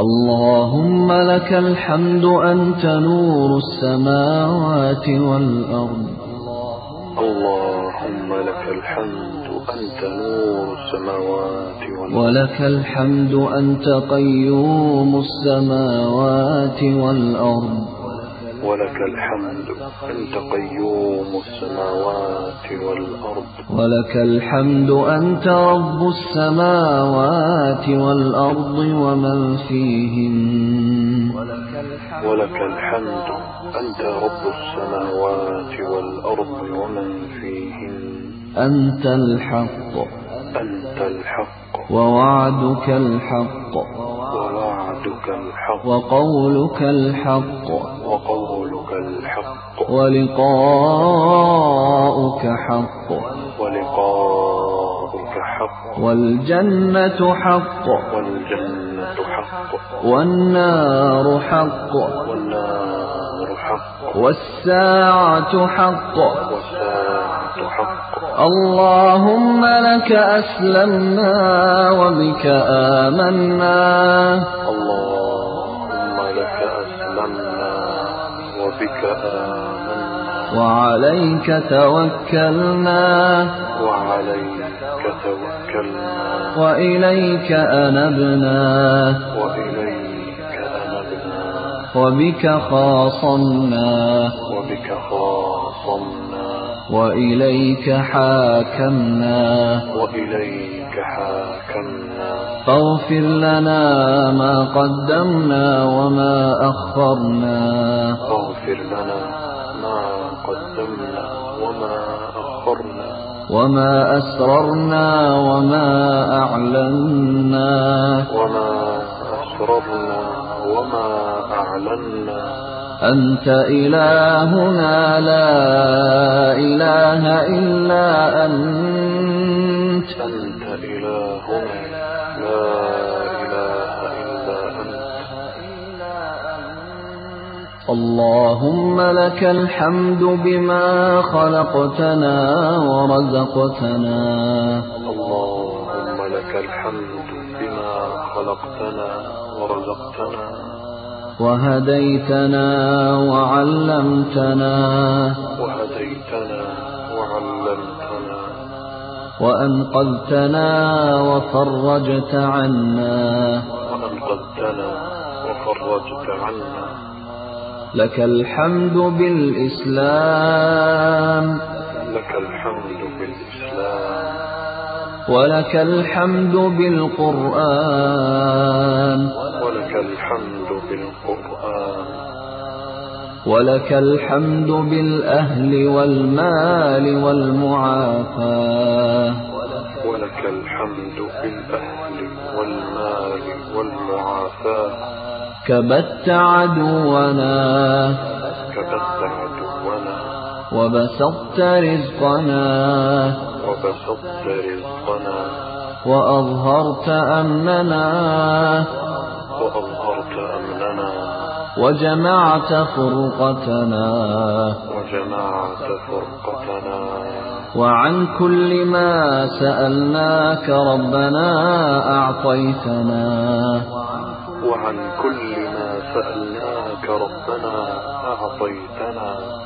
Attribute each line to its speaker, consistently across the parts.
Speaker 1: اللهم لك الحمد أنت نور السماوات والأرض.
Speaker 2: اللهم لك الحمد أنت نور السماوات والأرض.
Speaker 1: ولك الحمد أنت قيوم السماوات والأرض.
Speaker 2: ولك الحمد أنت قيوم السماوات والأرض.
Speaker 1: ولك الحمد أنت رب السماوات والأرض ومن فيهن.
Speaker 2: ولك الحمد أنت رب السماوات والأرض ومن فيهن.
Speaker 1: أنت الحق.
Speaker 2: أنت الحق.
Speaker 1: ووعدك الحق.
Speaker 2: ووعدك الحق.
Speaker 1: وقولك الحق.
Speaker 2: وقولك الحق.
Speaker 1: ولقاؤك حق.
Speaker 2: ولقاؤك حق.
Speaker 1: والجنة حق.
Speaker 2: والجنة حق.
Speaker 1: والنار حق.
Speaker 2: والنار حق.
Speaker 1: والساعة حق.
Speaker 2: والساعة حق
Speaker 1: اللهم لك أسلمنا وبك آمنا.
Speaker 2: اللهم لك أسلمنا وبك آمنا.
Speaker 1: وعليك توكلنا.
Speaker 2: وعليك توكلنا.
Speaker 1: وإليك أنبنا.
Speaker 2: وإليك أنبنا.
Speaker 1: وبك خاصمنا.
Speaker 2: وبك خاصمنا.
Speaker 1: وإليك حاكمنا.
Speaker 2: وإليك حاكمنا.
Speaker 1: فاغفر لنا ما قدمنا وما أخرنا.
Speaker 2: فاغفر لنا ما قدمنا وما أخرنا.
Speaker 1: وما أسررنا وما أعلنا.
Speaker 2: وما أسررنا وما أعلنا.
Speaker 1: أنت إلهنا لا إله إلا أنت.
Speaker 2: أنت إلهنا لا إله إلا أنت.
Speaker 1: اللهم لك الحمد بما خلقتنا ورزقتنا.
Speaker 2: اللهم لك الحمد بما خلقتنا ورزقتنا.
Speaker 1: وهديتنا وعلمتنا
Speaker 2: وهديتنا وعلمتنا
Speaker 1: وأنقذتنا وفرجت عنا
Speaker 2: وأنقذتنا وفرجت عنا
Speaker 1: لك الحمد بالإسلام
Speaker 2: لك الحمد بالإسلام
Speaker 1: ولك الحمد بالقرآن
Speaker 2: ولك الحمد بالقرآن.
Speaker 1: ولك الحمد بالأهل والمال والمعافاة.
Speaker 2: ولك الحمد بالأهل والمال والمعافاة.
Speaker 1: كبت عدونا.
Speaker 2: كبت عدونا.
Speaker 1: وبسطت رزقنا.
Speaker 2: وبسطت رزقنا.
Speaker 1: وأظهرت أمننا.
Speaker 2: وأظهرت أمننا
Speaker 1: وجمعت فرقتنا
Speaker 2: وجمعت فرقتنا
Speaker 1: وعن كل ما سألناك ربنا أعطيتنا
Speaker 2: وعن كل ما سألناك ربنا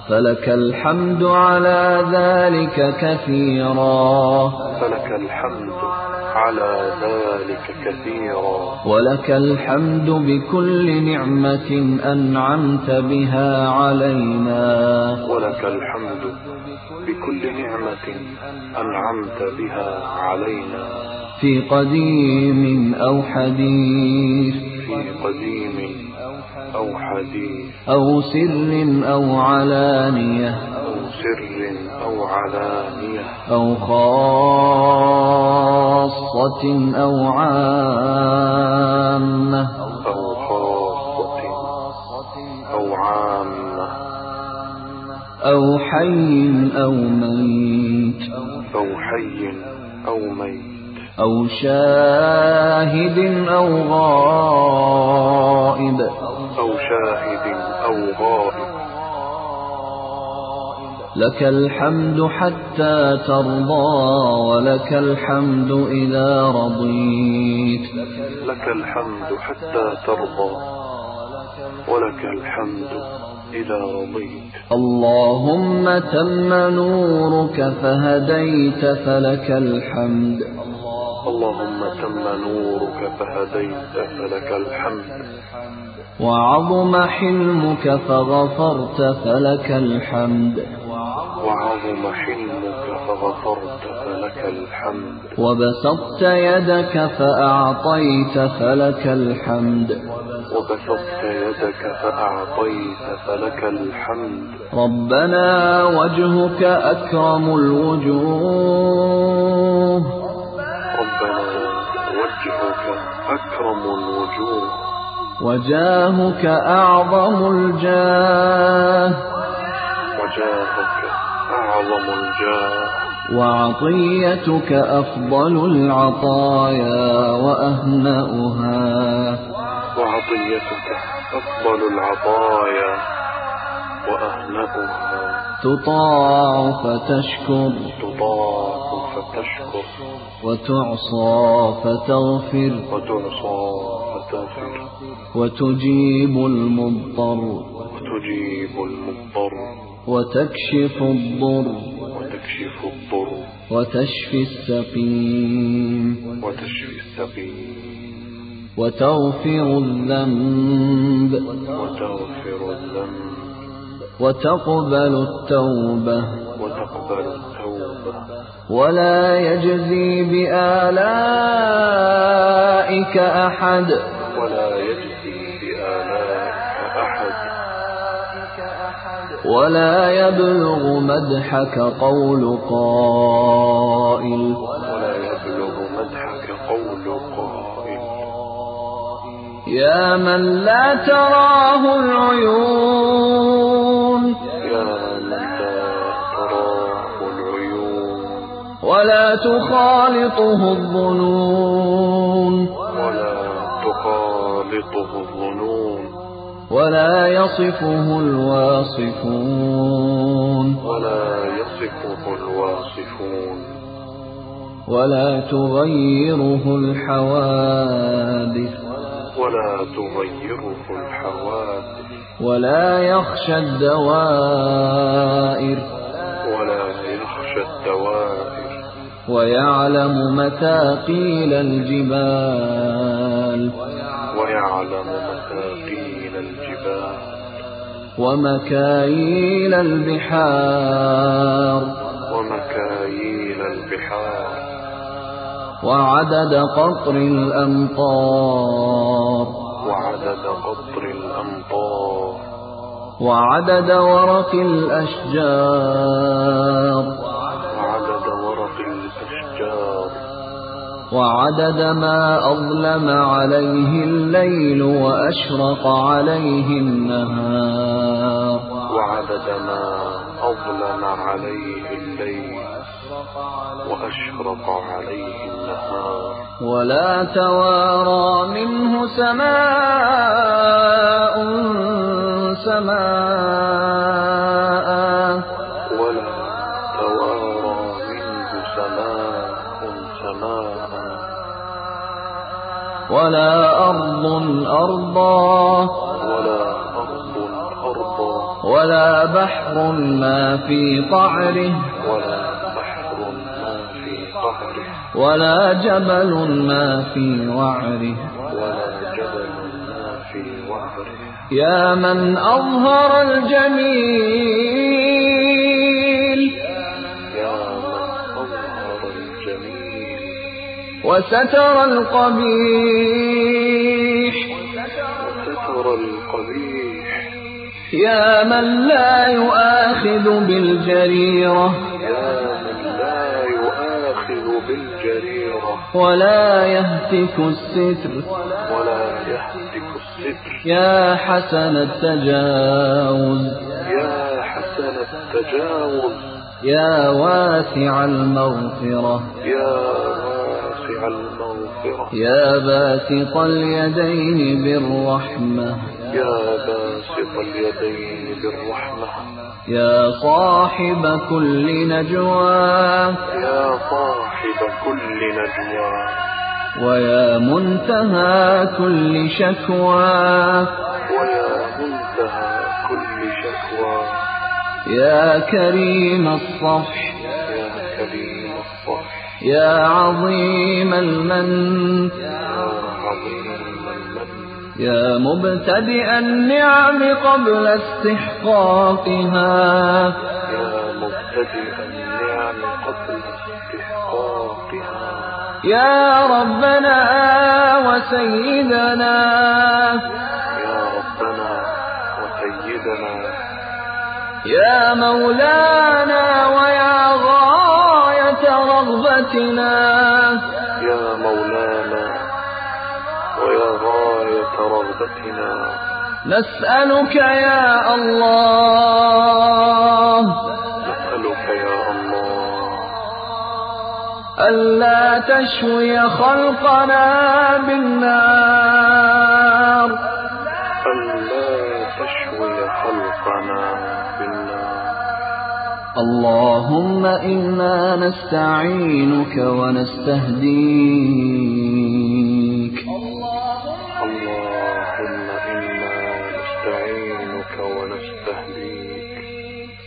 Speaker 1: فلك الحمد على ذلك كثيرا.
Speaker 2: فلك الحمد على ذلك كثيرا.
Speaker 1: ولك الحمد بكل نعمة أنعمت بها علينا.
Speaker 2: ولك الحمد بكل نعمة أنعمت بها علينا.
Speaker 1: في قديم أو حديث.
Speaker 2: في قديم أو حديث
Speaker 1: أو سر أو علانية
Speaker 2: أو سر أو علانية
Speaker 1: أو خاصة أو عامة
Speaker 2: أو خاصة أو عامة
Speaker 1: أو حي أو ميت
Speaker 2: أو حي أو ميت
Speaker 1: أو شاهد أو غائب
Speaker 2: شاهد أو غائب.
Speaker 1: لك الحمد حتى ترضى ولك الحمد إذا رضيت.
Speaker 2: لك الحمد حتى ترضى ولك الحمد إذا رضيت.
Speaker 1: اللهم تم نورك فهديت فلك الحمد.
Speaker 2: اللهم تم نورك فهديت فلك الحمد.
Speaker 1: وعظم حلمك فغفرت فلك الحمد.
Speaker 2: وعظم حلمك فغفرت فلك الحمد.
Speaker 1: وبسطت يدك فأعطيت فلك الحمد.
Speaker 2: وبسطت يدك فأعطيت فلك الحمد.
Speaker 1: ربنا وجهك أكرم الوجوه.
Speaker 2: ربنا وجهك أكرم الوجوه
Speaker 1: وجاهك أعظم الجاه.
Speaker 2: وجاهك أعظم الجاه
Speaker 1: وعطيتك أفضل العطايا وأهنأها.
Speaker 2: وعطيتك أفضل العطايا وأهنأها
Speaker 1: تطاع فتشكر.
Speaker 2: تضاف فتشكر
Speaker 1: وتعصى فتغفر.
Speaker 2: وتعصى فتغفر.
Speaker 1: وتجيب المضطر.
Speaker 2: وتجيب المضطر.
Speaker 1: وتكشف الضر.
Speaker 2: وتكشف الضر.
Speaker 1: وتشفي السقيم.
Speaker 2: وتشفي السقيم.
Speaker 1: وتغفر الذنب.
Speaker 2: وتغفر الذنب.
Speaker 1: وتقبل التوبة.
Speaker 2: وتقبل التوبة.
Speaker 1: ولا يجزي بآلائك أحد.
Speaker 2: ولا يجزي بآلائك أحد.
Speaker 1: ولا يبلغ مدحك قول قائل.
Speaker 2: ولا يبلغ مدحك قول قائل.
Speaker 1: يا من لا تراه العيون. ولا تخالطه الظنون.
Speaker 2: ولا تخالطه الظنون.
Speaker 1: ولا يصفه الواصفون.
Speaker 2: ولا يصفه الواصفون.
Speaker 1: ولا تغيره الحوادث.
Speaker 2: ولا تغيره الحوادث.
Speaker 1: ولا يخشى الدوائر.
Speaker 2: ولا يخشى الدوائر.
Speaker 1: ويعلم مثاقيل الجبال.
Speaker 2: ويعلم مثاقيل الجبال.
Speaker 1: ومكاييل البحار.
Speaker 2: ومكاييل البحار.
Speaker 1: وعدد قطر الأمطار.
Speaker 2: وعدد قطر الأمطار.
Speaker 1: وعدد ورق الأشجار.
Speaker 2: وعدد
Speaker 1: ما أظلم عليه الليل وأشرق عليه النهار.
Speaker 2: وعدد ما أظلم عليه الليل وأشرق عليه النهار.
Speaker 1: ولا توارى منه سماء سماء
Speaker 2: ولا
Speaker 1: أرض أرضا
Speaker 2: ولا أرض أرضا
Speaker 1: ولا بحر ما في قعره.
Speaker 2: ولا بحر ما في قهره
Speaker 1: ولا جبل ما في وعره.
Speaker 2: ولا جبل ما في وعره.
Speaker 1: يا من أظهر الجميل وستر القبيح.
Speaker 2: وستر القبيح.
Speaker 1: يا من لا يؤاخذ بالجريرة.
Speaker 2: يا من لا يؤاخذ بالجريرة.
Speaker 1: ولا يهتك الستر.
Speaker 2: ولا يهتك الستر.
Speaker 1: يا حسن التجاوز.
Speaker 2: يا حسن التجاوز.
Speaker 1: يا واسع المغفرة.
Speaker 2: يا المغفرة.
Speaker 1: يا باسط اليدين بالرحمة.
Speaker 2: يا باسط اليدين بالرحمة.
Speaker 1: يا صاحب كل نجوى.
Speaker 2: يا صاحب كل نجوى.
Speaker 1: ويا منتهى كل شكوى.
Speaker 2: ويا منتهى كل شكوى.
Speaker 1: يا كريم الصفح.
Speaker 2: يا كريم
Speaker 1: يا عظيم المن
Speaker 2: يا
Speaker 1: مبتدئ النعم قبل استحقاقها.
Speaker 2: يا مبتدئ النعم قبل استحقاقها
Speaker 1: يا ربنا وسيدنا
Speaker 2: يا ربنا وسيدنا
Speaker 1: يا مولانا رغبتنا. نسألك يا الله.
Speaker 2: نسألك يا الله.
Speaker 1: ألا تشوي خلقنا بالنار.
Speaker 2: ألا تشوي خلقنا بالنار.
Speaker 1: اللهم إنا نستعينك ونستهديك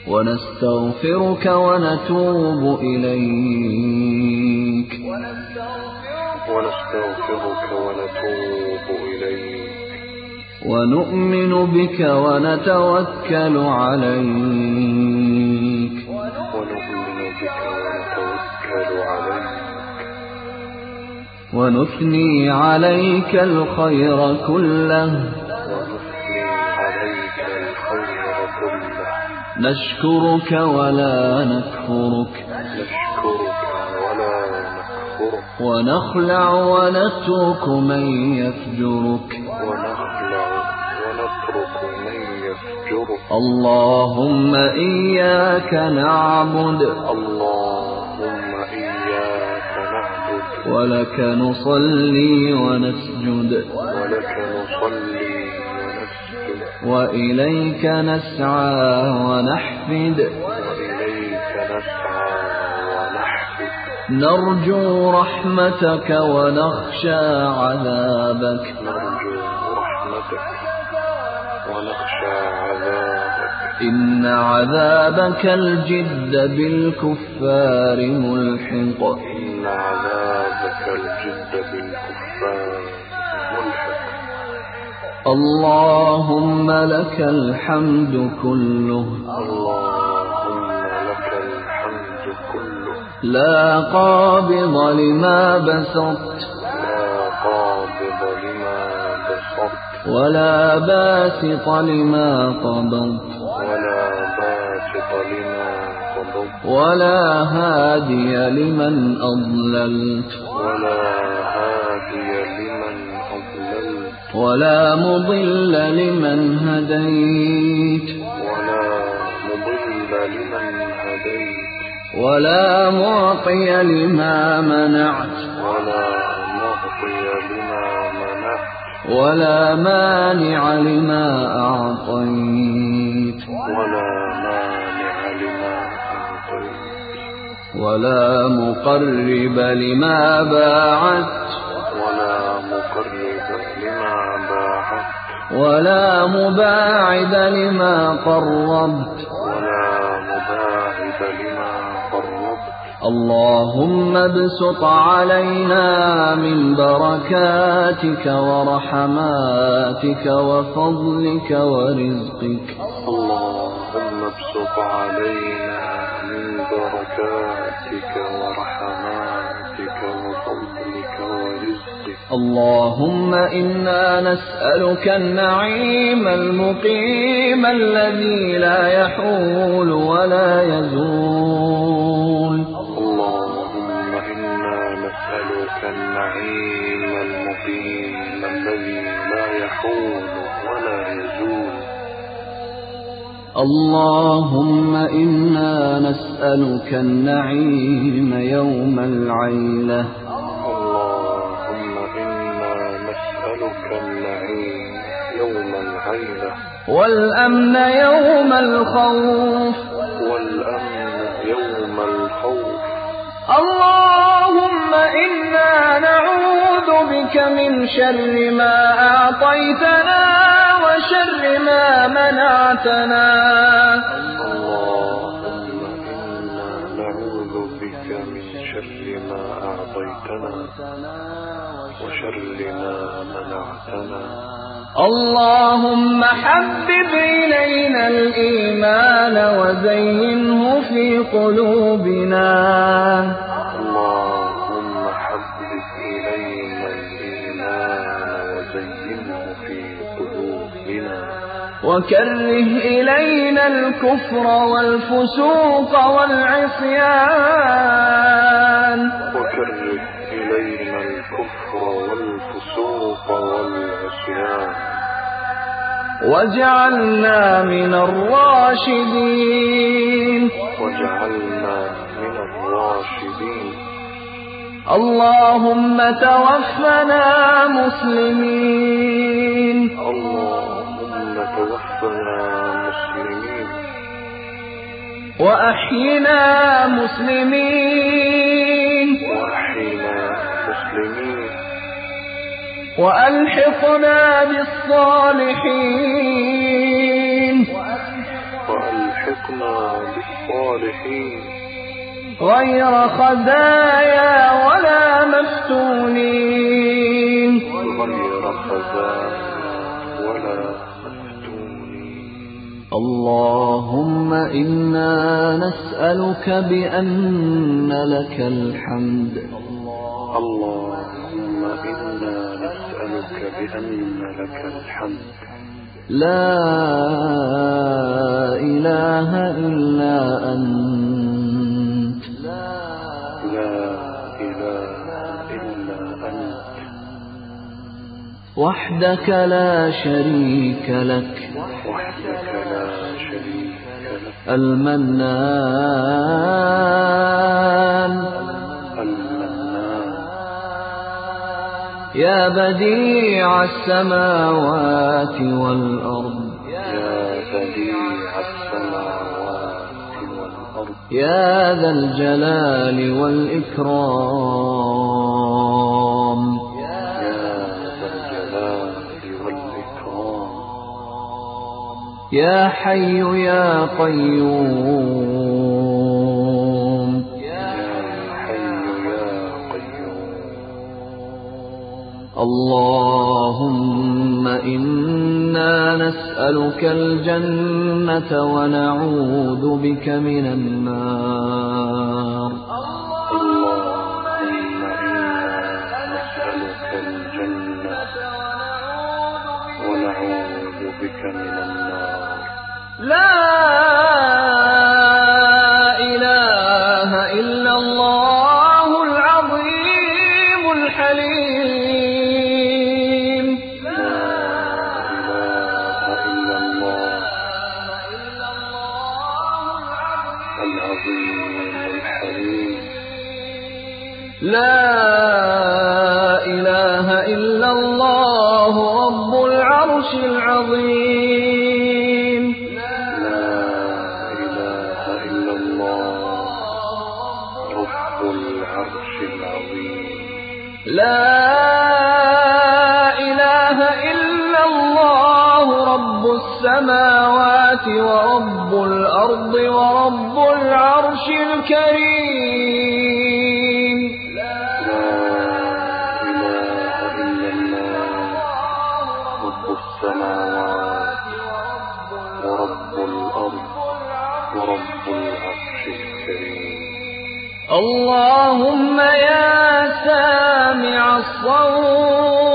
Speaker 1: ونستغفرك ونتوب إليك.
Speaker 2: ونستغفرك ونتوب إليك.
Speaker 1: ونؤمن بك ونتوكل عليك.
Speaker 2: ونؤمن بك ونتوكل عليك.
Speaker 1: ونثني عليك الخير كله.
Speaker 2: ونثني عليك الخير كله.
Speaker 1: نشكرك ولا نكفرك.
Speaker 2: نشكرك ولا نكفرك
Speaker 1: ونخلع ونترك من يفجرك.
Speaker 2: ونخلع ونترك من يفجرك
Speaker 1: اللهم إياك نعبد.
Speaker 2: اللهم إياك نعبد
Speaker 1: ولك نصلي ونسجد.
Speaker 2: ولك نصلي
Speaker 1: وإليك نسعى ونحفد.
Speaker 2: وإليك نسعى ونحفد
Speaker 1: نرجو رحمتك ونخشى عذابك
Speaker 2: نرجو رحمتك ونخشى عذابك.
Speaker 1: إن عذابك الجد بالكفار ملحق.
Speaker 2: إن عذابك الجد بالكفار
Speaker 1: اللهم لك الحمد كله.
Speaker 2: اللهم لك الحمد كله
Speaker 1: لا قابض لما بسطت.
Speaker 2: لا قابض لما
Speaker 1: ولا باسط لما قبضت.
Speaker 2: ولا باسط لما قبضت
Speaker 1: ولا هادي لمن أضللت.
Speaker 2: ولا
Speaker 1: ولا مضل لمن هديت.
Speaker 2: ولا مضل لمن هديت.
Speaker 1: ولا معطي لما منعت.
Speaker 2: ولا معطي لما منعت.
Speaker 1: ولا مانع لما أعطيت.
Speaker 2: ولا مانع لما أعطيت.
Speaker 1: ولا مقرب لما باعدت
Speaker 2: ولا
Speaker 1: مباعد لما قربت.
Speaker 2: ولا مباعد لما قربت
Speaker 1: اللهم ابسط علينا من بركاتك ورحماتك وفضلك ورزقك.
Speaker 2: اللهم ابسط علينا من بركاتك ورحماتك
Speaker 1: اللهم إنا نسألك النعيم المقيم الذي لا يحول ولا يزول.
Speaker 2: اللهم إنا نسألك النعيم المقيم الذي لا يحول ولا يزول.
Speaker 1: اللهم إنا نسألك النعيم يوم العيلة
Speaker 2: اللهم النعيم يوم
Speaker 1: والأمن يوم الخوف.
Speaker 2: والأمن يوم الخوف.
Speaker 1: اللهم إنا نعوذ بك من شر ما أعطيتنا وشر ما منعتنا.
Speaker 2: أعطيتنا وشر ما منعتنا.
Speaker 1: اللهم حبب إلينا الإيمان وزينه في قلوبنا.
Speaker 2: اللهم حبب إلينا الإيمان وزينه في قلوبنا.
Speaker 1: وكره إلينا الكفر والفسوق والعصيان. واجعلنا من الراشدين.
Speaker 2: واجعلنا من الراشدين.
Speaker 1: اللهم توفنا مسلمين.
Speaker 2: اللهم توفنا مسلمين.
Speaker 1: وأحينا مسلمين. وألحقنا بالصالحين.
Speaker 2: وألحقنا بالصالحين.
Speaker 1: غير خزايا ولا مفتونين.
Speaker 2: غير خزايا ولا مفتونين.
Speaker 1: اللهم إنا نسألك بأن لك الحمد.
Speaker 2: اللهم إنا بأن لك الحمد.
Speaker 1: لا إله إلا أنت.
Speaker 2: لا إله إلا أنت.
Speaker 1: وحدك لا شريك لك.
Speaker 2: وحدك لا شريك لك.
Speaker 1: المنان
Speaker 2: المنان.
Speaker 1: يا بديع السماوات والأرض.
Speaker 2: يا بديع السماوات والأرض.
Speaker 1: يا ذا الجلال والإكرام.
Speaker 2: يا ذا الجلال والإكرام.
Speaker 1: يا حي يا قيوم. اللهم إنا نسألك الجنة ونعوذ بك من النار.
Speaker 2: اللهم إنا نسألك الجنة ونعوذ بك من النار.
Speaker 1: لا السماوات ورب الأرض ورب العرش الكريم.
Speaker 2: لا إله إلا الله رب السماوات ورب الأرض ورب العرش الكريم.
Speaker 1: اللهم يا سامع الصوت.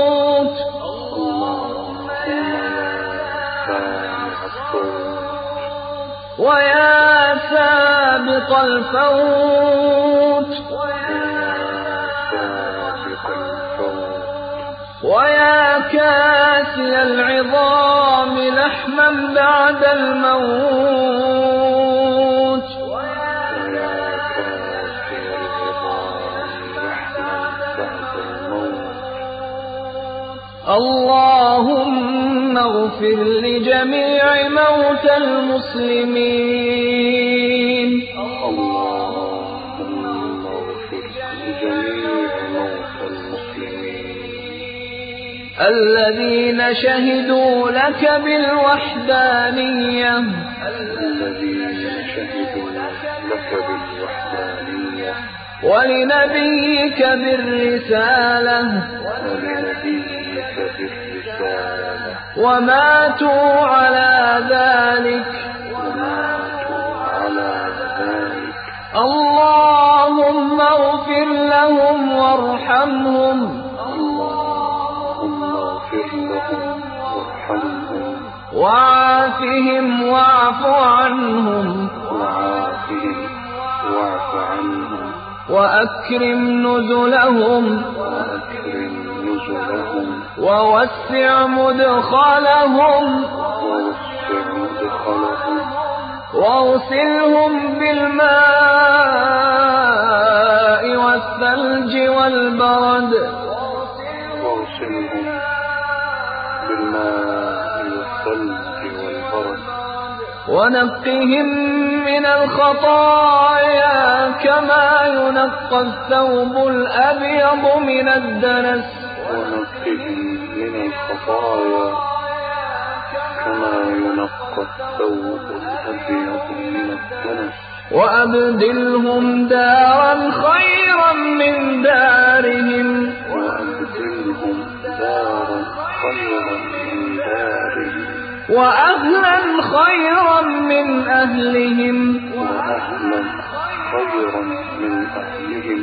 Speaker 1: سابق الفوت. ويا كاسي العظام لحما بعد الموت. اللهم اغفر لجميع موتى المسلمين. الذين شهدوا لك بالوحدانية. ولنبيك بالرسالة.
Speaker 2: ولنبيك بالرسالة
Speaker 1: وماتوا على ذلك. اللهم اغفر لهم وارحمهم. وعافهم واعف عنهم. وأكرم نزلهم. ووسع مدخلهم.
Speaker 2: ووسع مدخلهم
Speaker 1: واغسلهم بالماء والثلج والبرد.
Speaker 2: واغسلهم بالماء
Speaker 1: ونقهم من الخطايا كما ينقى الثوب الأبيض من الدنس.
Speaker 2: ونقهم من الخطايا كما ينقى الثوب الأبيض من الدنس.
Speaker 1: وأبدلهم دارا خيرا من دارهم. وأهلا خيرا من أهلهم.
Speaker 2: وأهلا خيرا من أهلهم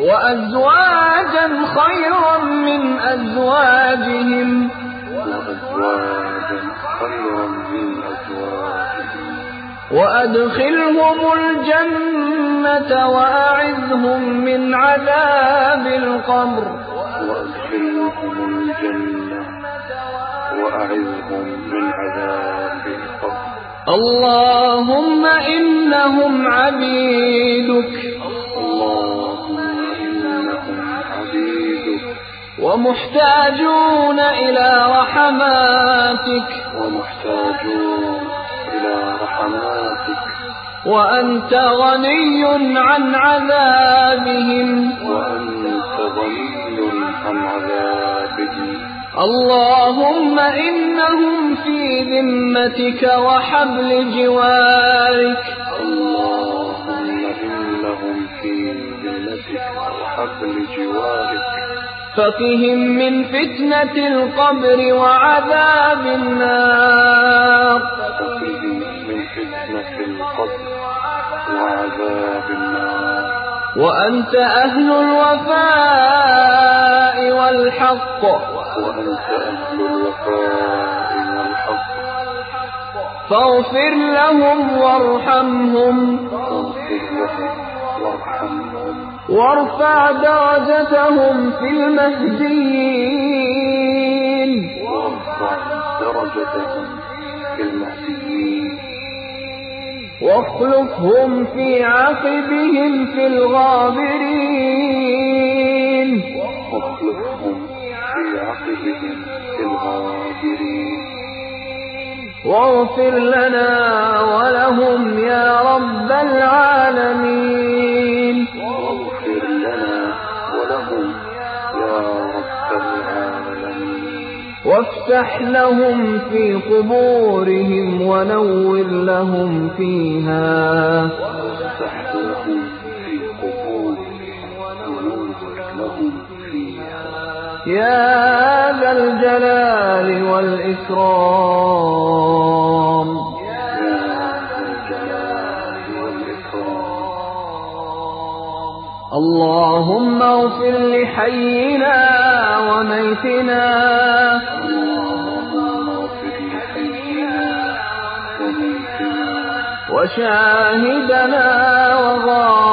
Speaker 1: وأزواجا خيرا من أزواجهم
Speaker 2: وأزواجا خيرا من أزواجهم.
Speaker 1: وأدخلهم الجنة وأعذهم من عذاب القبر.
Speaker 2: وأدخلهم الجنة وأعذهم من عذاب القبر
Speaker 1: اللهم إنهم عبيدك.
Speaker 2: اللهم إنهم عبيدك.
Speaker 1: ومحتاجون إلى رحماتك.
Speaker 2: ومحتاجون إلى رحماتك.
Speaker 1: وأنت غني عن عذابهم.
Speaker 2: وأنت غني عن عذابهم.
Speaker 1: اللهم إنهم في ذمتك وحبل جوارك.
Speaker 2: اللهم إنهم في ذمتك وحبل جوارك
Speaker 1: فقهم من فتنة القبر وعذاب النار.
Speaker 2: وقهم من فتنة القبر وعذاب
Speaker 1: وأنت أهل الوفاء والحق.
Speaker 2: وأنت أهل الوفاء والحق
Speaker 1: فاغفر لهم وارحمهم. وارفع درجتهم في المهديين.
Speaker 2: وارفع درجتهم في المهديين.
Speaker 1: واخلفهم في عقبهم في الغابرين.
Speaker 2: واخلفهم في عقبهم في الغابرين.
Speaker 1: واغفر لنا ولهم يا رب العالمين. وافتح لهم في قبورهم ونور لهم فيها
Speaker 2: وافتح لهم في قبورهم ونور لهم فيها
Speaker 1: يا ذا الجلال والإكرام اللهم اغفر لحينا وميتنا وشاهدنا وغائبنا.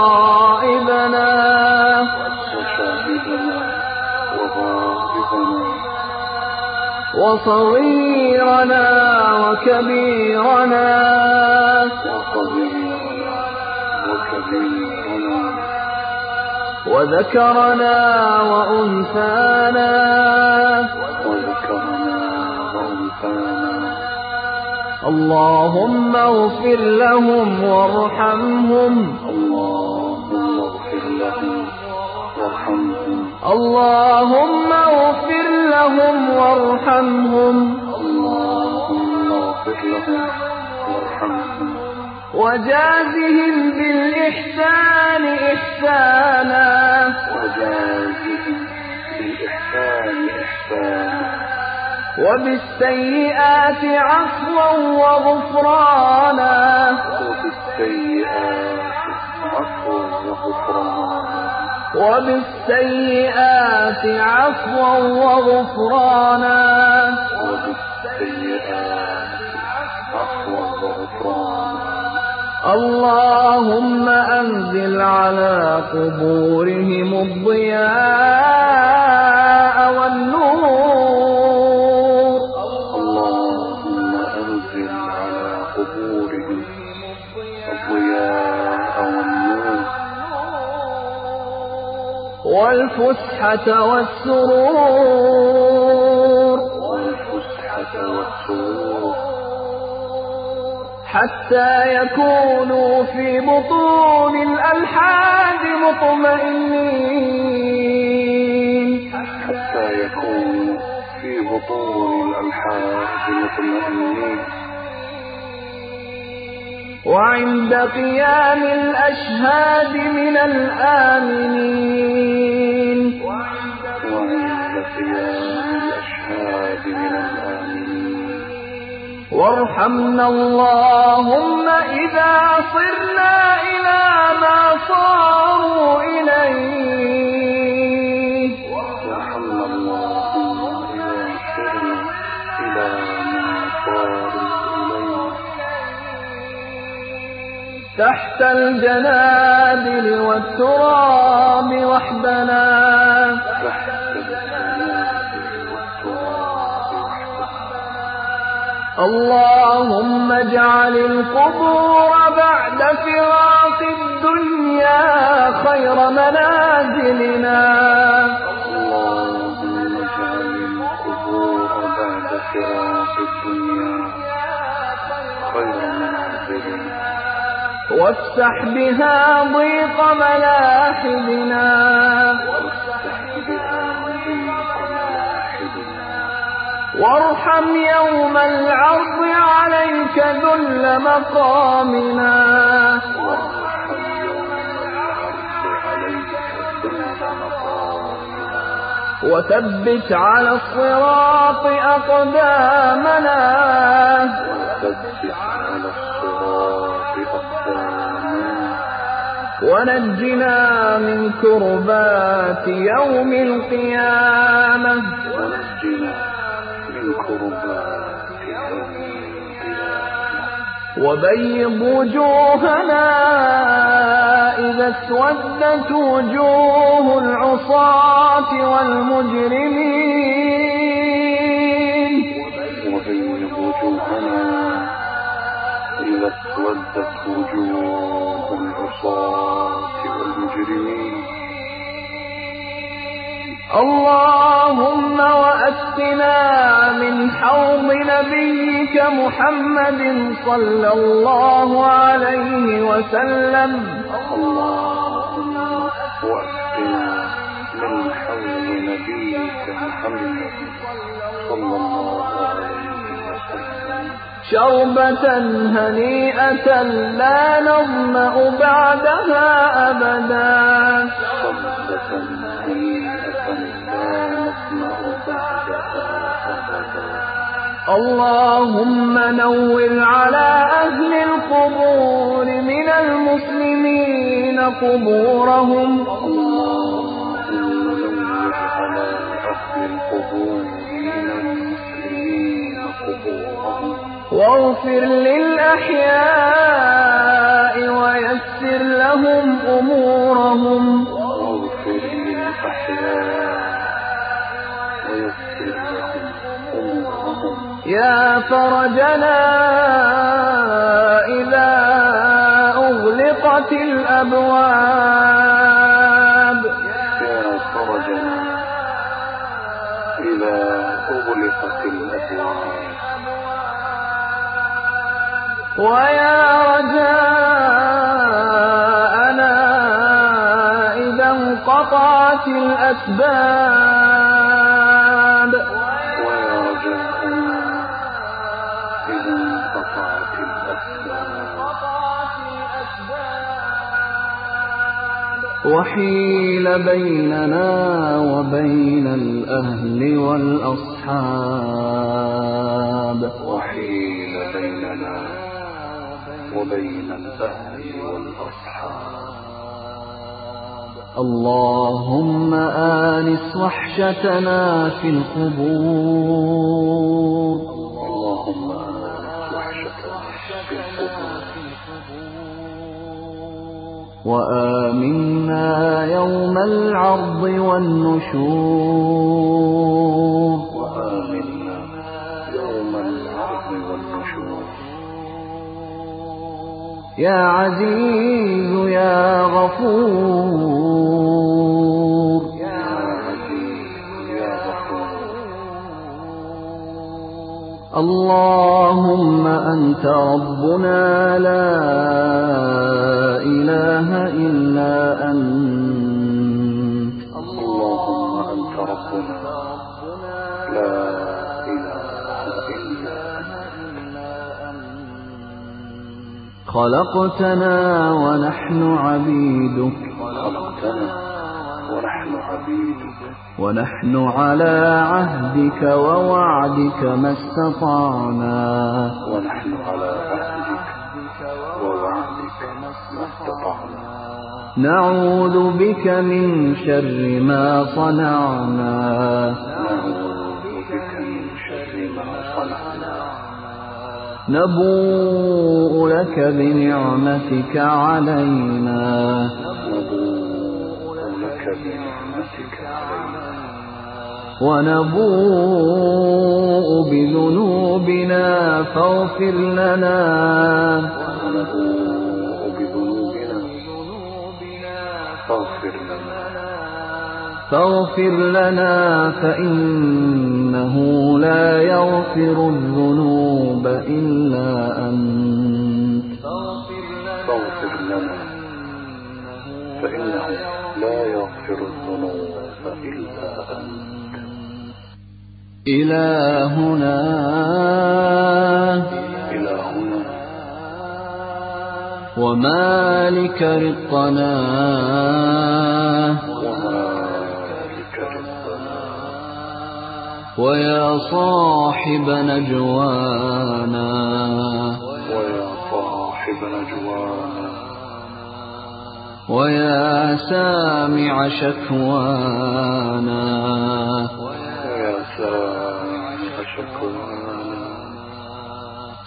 Speaker 1: وصغيرنا وكبيرنا. وذكرنا وأنثانا. اللهم اغفر لهم وارحمهم.
Speaker 2: اللهم اغفر لهم وارحمهم.
Speaker 1: اللهم اغفر لهم وارحمهم
Speaker 2: اللهم اغفر لهم وارحمهم
Speaker 1: وجازهم بالإحسان إحسانا.
Speaker 2: وجازهم بالإحسان إحسانا.
Speaker 1: وبالسيئات عفوا وغفرانا.
Speaker 2: وبالسيئات عفوا وغفرانا.
Speaker 1: اللهم أنزل على قبورهم الضياء. والفسحة والسرور. حتى يكونوا في بطون الألحاد مطمئنين.
Speaker 2: حتى يكونوا في بطون الألحاد مطمئنين.
Speaker 1: وعند قيام الأشهاد من الآمنين.
Speaker 2: وعند قيام الأشهاد من الآمنين
Speaker 1: وارحمنا اللهم إذا صرنا إلى ما صاروا إليه.
Speaker 2: وارحمنا اللهم إذا إلى ما صاروا إليه.
Speaker 1: تحت الجنادل والتراب وحدنا اللهم اجعل القبور بعد فراق الدنيا خير منازلنا.
Speaker 2: اللهم اجعل القبور بعد فراق الدنيا خير منازلنا
Speaker 1: وافتح بها ضيق ملاحدنا وارحم يوم العرض عليك ذل مقامنا. وثبت على الصراط أقدامنا. ونجنا من كربات يوم القيامة. وبيض وجوهنا إذا اسودت وجوه العصاة والمجرمين.
Speaker 2: وبيض وجوهنا إذا اسودت وجوه العصاة والمجرمين.
Speaker 1: اللهم وأسقنا من حوض نبيك محمد صلى الله عليه وسلم.
Speaker 2: اللهم واسقنا من حول نبيك محمد صلى الله عليه وسلم.
Speaker 1: شربة هنيئة لا نظمأ بعدها أبدا.
Speaker 2: صبة
Speaker 1: اللهم نور على أهل القبور من المسلمين قبورهم. واغفر للأحياء ويسر لهم أمورهم. يا فرجنا إذا أغلقت الأبواب.
Speaker 2: يا فرجنا إذا أغلقت الأبواب.
Speaker 1: ويا رجاءنا إذا انقطعت الأسباب. وحيل بيننا وبين الأهل والأصحاب.
Speaker 2: وحيل بيننا وبين الأهل والأصحاب.
Speaker 1: اللهم آنس وحشتنا في القبور. وآمنا يوم العرض والنشور. يا عزيز يا غفور. اللهم أنت ربنا لا إله إلا أنت.
Speaker 2: اللهم أنت ربنا لا إله إلا
Speaker 1: خلقتنا ونحن عبيدك.
Speaker 2: خلقتنا ونحن
Speaker 1: على عهدك ووعدك ما استطعنا.
Speaker 2: ونحن على عهدك ووعدك ما استطعنا.
Speaker 1: نعوذ بك من شر ما صنعنا.
Speaker 2: نعوذ بك من شر ما صنعنا
Speaker 1: نبوء لك بنعمتك علينا.
Speaker 2: نبوء لك بنعمتك علينا
Speaker 1: ونبوء بذنوبنا فاغفر لنا.
Speaker 2: فاغفر لنا
Speaker 1: فاغفر لنا فإنه لا يغفر الذنوب إلا أنت.
Speaker 2: فاغفر لنا فإنه لا يغفر الذنوب إلا أنت.
Speaker 1: إلهنا.
Speaker 2: إلهنا
Speaker 1: رقنا
Speaker 2: ومالك رزقنا.
Speaker 1: ويا صاحب نجوانا
Speaker 2: ويا صاحب نجوانا.
Speaker 1: ويا سامع شكوانا.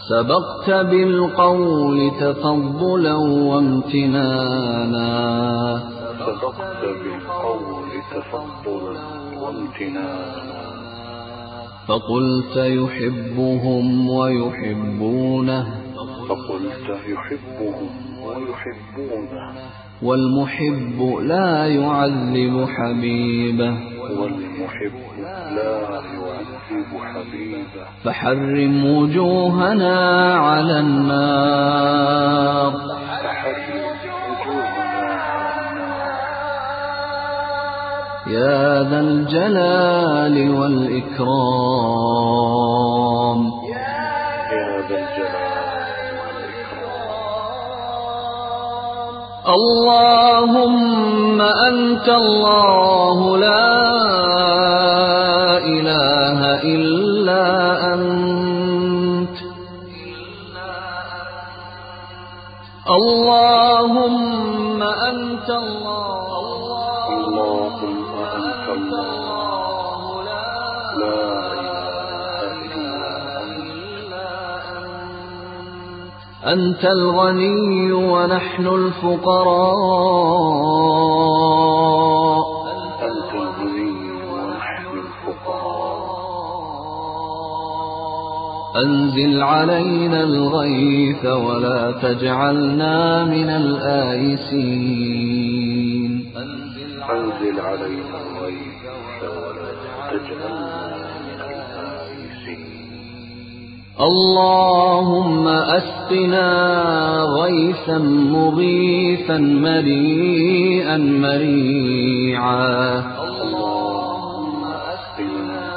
Speaker 1: سبقت بالقول تفضلا وامتنانا.
Speaker 2: صدقت بالقول تفضلا وامتنانا
Speaker 1: فقلت يحبهم ويحبونه.
Speaker 2: فقلت يحبهم ويحبونه.
Speaker 1: والمحب لا يعذب حبيبه.
Speaker 2: والمحب لا يعذب حبيبه.
Speaker 1: فحرم وجوهنا على النار.
Speaker 2: فحرم وجوهنا على النار
Speaker 1: يا ذا الجلال والإكرام. اللهم أنت الله لا إله إلا أنت. اللهم أنت الله
Speaker 2: أنت
Speaker 1: الغني ونحن الفقراء.
Speaker 2: أنت الغني ونحن الفقراء
Speaker 1: أنزل علينا الغيث ولا تجعلنا من الآيسين.
Speaker 2: أنزل علينا الغيث ولا تجعلنا
Speaker 1: اللهم أسقنا غيثا مغيثا مريئا مريعا
Speaker 2: اللهم أسقنا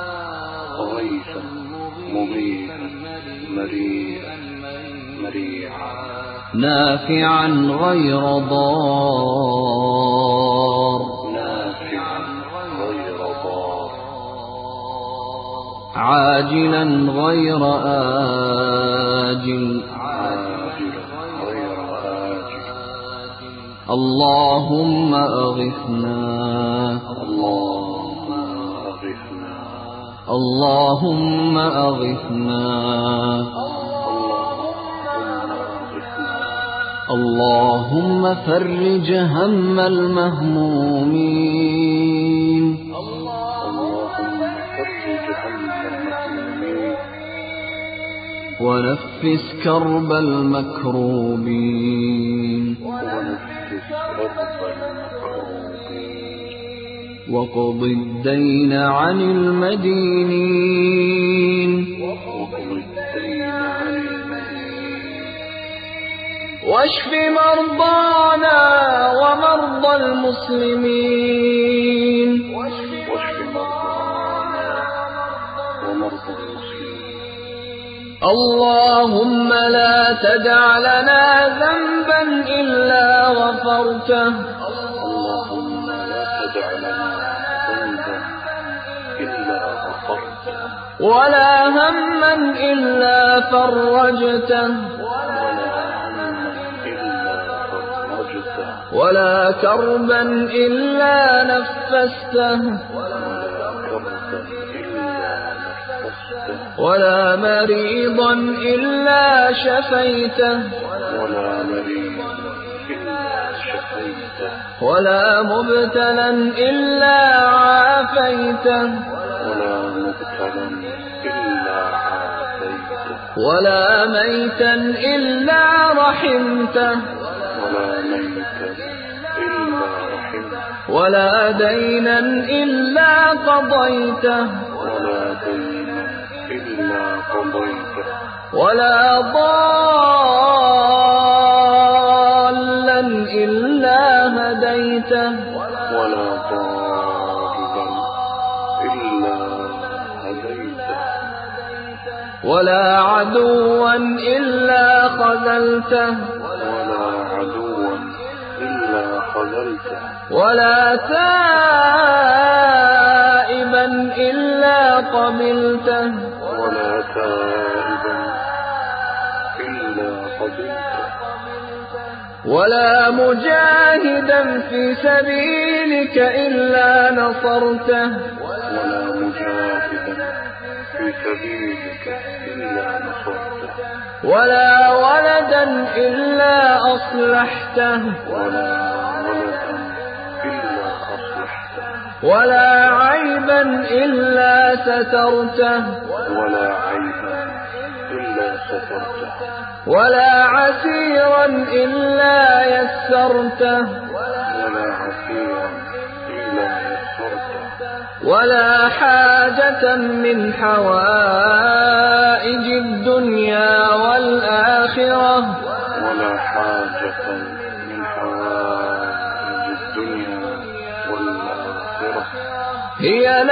Speaker 2: غيثا مغيثا مريئا مريعا
Speaker 1: نافعا غير ضار. عاجلا غير آجل. اللهم أغثنا.
Speaker 2: اللهم أغثنا.
Speaker 1: اللهم فرج هم المهمومين. ونفس كرب المكروبين. وقض الدين عن المدينين. واشف مرضانا ومرضى المسلمين.
Speaker 2: واشف
Speaker 1: اللهم لا تدع لنا ذنبا إلا غفرته.
Speaker 2: اللهم لا تدع لنا ذنبا إلا غفرته.
Speaker 1: ولا هما إلا فرجته.
Speaker 2: ولا هما إلا فرجته.
Speaker 1: ولا كربا إلا نفسته.
Speaker 2: ولا
Speaker 1: مريضا إلا شفيته.
Speaker 2: ولا مريضا إلا شفيته.
Speaker 1: ولا مبتلا إلا عافيته.
Speaker 2: ولا مبتلا إلا عافيته.
Speaker 1: ولا ميتا إلا رحمته.
Speaker 2: ولا ميتا إلا رحمته.
Speaker 1: ولا دينا إلا قضيته.
Speaker 2: ولا دينا
Speaker 1: ولا ضالا إلا هديته.
Speaker 2: ولا ضالا إلا هديته.
Speaker 1: ولا عدوا إلا خذلته.
Speaker 2: ولا عدوا إلا خذلته.
Speaker 1: ولا تائبا إلا قبلته.
Speaker 2: تائبا إلا قبلته
Speaker 1: ولا مجاهدا في سبيلك إلا نصرته.
Speaker 2: ولا مجاهدا في سبيلك إلا نصرته.
Speaker 1: ولا ولدا إلا أصلحته.
Speaker 2: ولا
Speaker 1: ولا عيبا إلا سترته.
Speaker 2: ولا عيبا إلا سترته.
Speaker 1: ولا عسيرا إلا يسرته.
Speaker 2: ولا عسيرا إلا يسرته.
Speaker 1: ولا حاجة من حوائج الدنيا والآخرة.
Speaker 2: ولا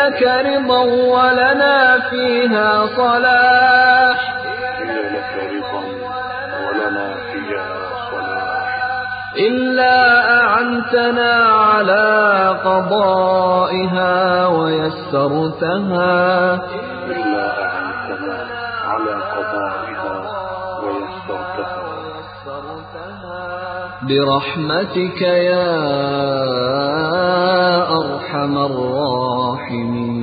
Speaker 1: لك رضا ولنا فيها صلاح.
Speaker 2: هي لك رضا ولنا فيها صلاح.
Speaker 1: إلا أعنتنا على قضائها ويسرتها.
Speaker 2: إلا
Speaker 1: برحمتك يا أرحم الراحمين.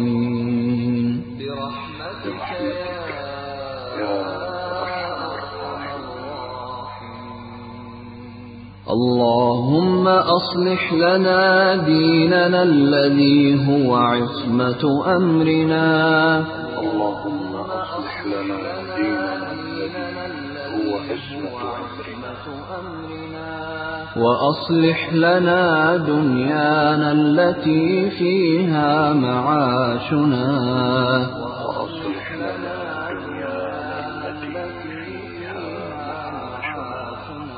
Speaker 1: اللهم أصلح لنا ديننا الذي هو عصمة أمرنا.
Speaker 2: اللهم أصلح لنا ديننا الذي هو عصمة
Speaker 1: وأصلح لنا دنيانا التي فيها معاشنا.
Speaker 2: وأصلح لنا دنيانا التي فيها معاشنا.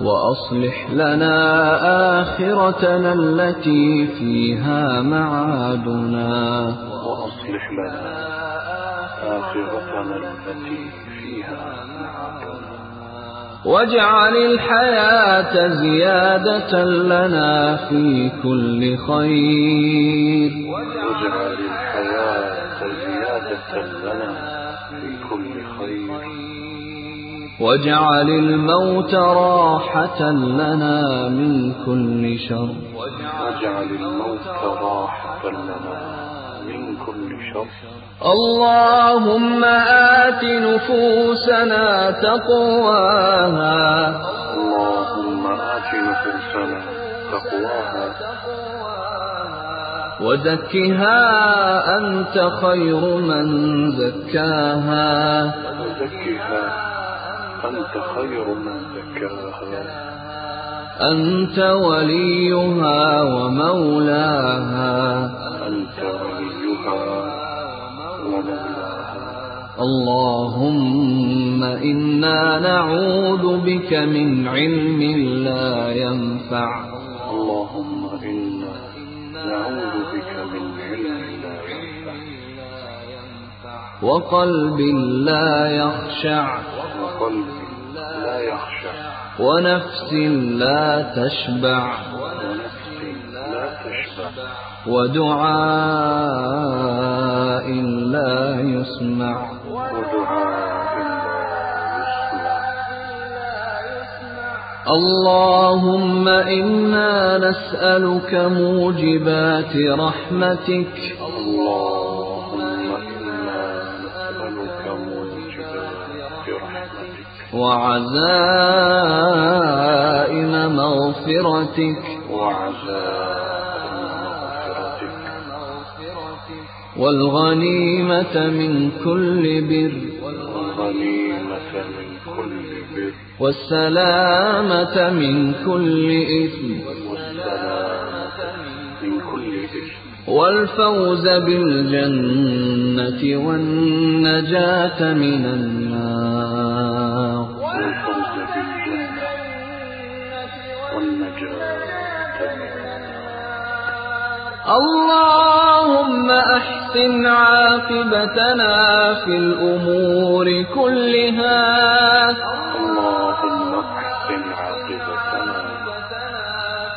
Speaker 1: وأصلح لنا آخرتنا التي فيها معادنا.
Speaker 2: وأصلح لنا آخرتنا التي فيها معادنا.
Speaker 1: واجعل الحياة زيادة لنا في كل خير.
Speaker 2: واجعل الحياة زيادة لنا في كل خير.
Speaker 1: واجعل الموت راحة لنا من كل شر.
Speaker 2: واجعل الموت راحة لنا من كل شر.
Speaker 1: اللهم آت نفوسنا تقواها.
Speaker 2: اللهم آت نفوسنا تقواها.
Speaker 1: وزكها أنت خير من زكاها.
Speaker 2: وزكها أنت خير من زكاها.
Speaker 1: أنت وليها ومولاها.
Speaker 2: أنت وليها ومولاها
Speaker 1: اللهم إنا نعوذ بك من علم لا ينفع.
Speaker 2: اللهم إنا نعوذ بك من علم لا ينفع.
Speaker 1: وقلب لا يخشع.
Speaker 2: وقلب لا يخشع.
Speaker 1: ونفس لا تشبع.
Speaker 2: ونفس لا تشبع
Speaker 1: ودعاء لا يسمع. اللهم إنا نسألك موجبات رحمتك. وعزائم مغفرتك.
Speaker 2: وعزائم
Speaker 1: والغنيمة من كل بر.
Speaker 2: والغنيمة من كل بر.
Speaker 1: والسلامة من كل إثم.
Speaker 2: والسلامة من كل إثم.
Speaker 1: والفوز بالجنة والنجاة من النار. اللهم أحسن عاقبتنا في الأمور كلها.
Speaker 2: اللهم أحسن عاقبتنا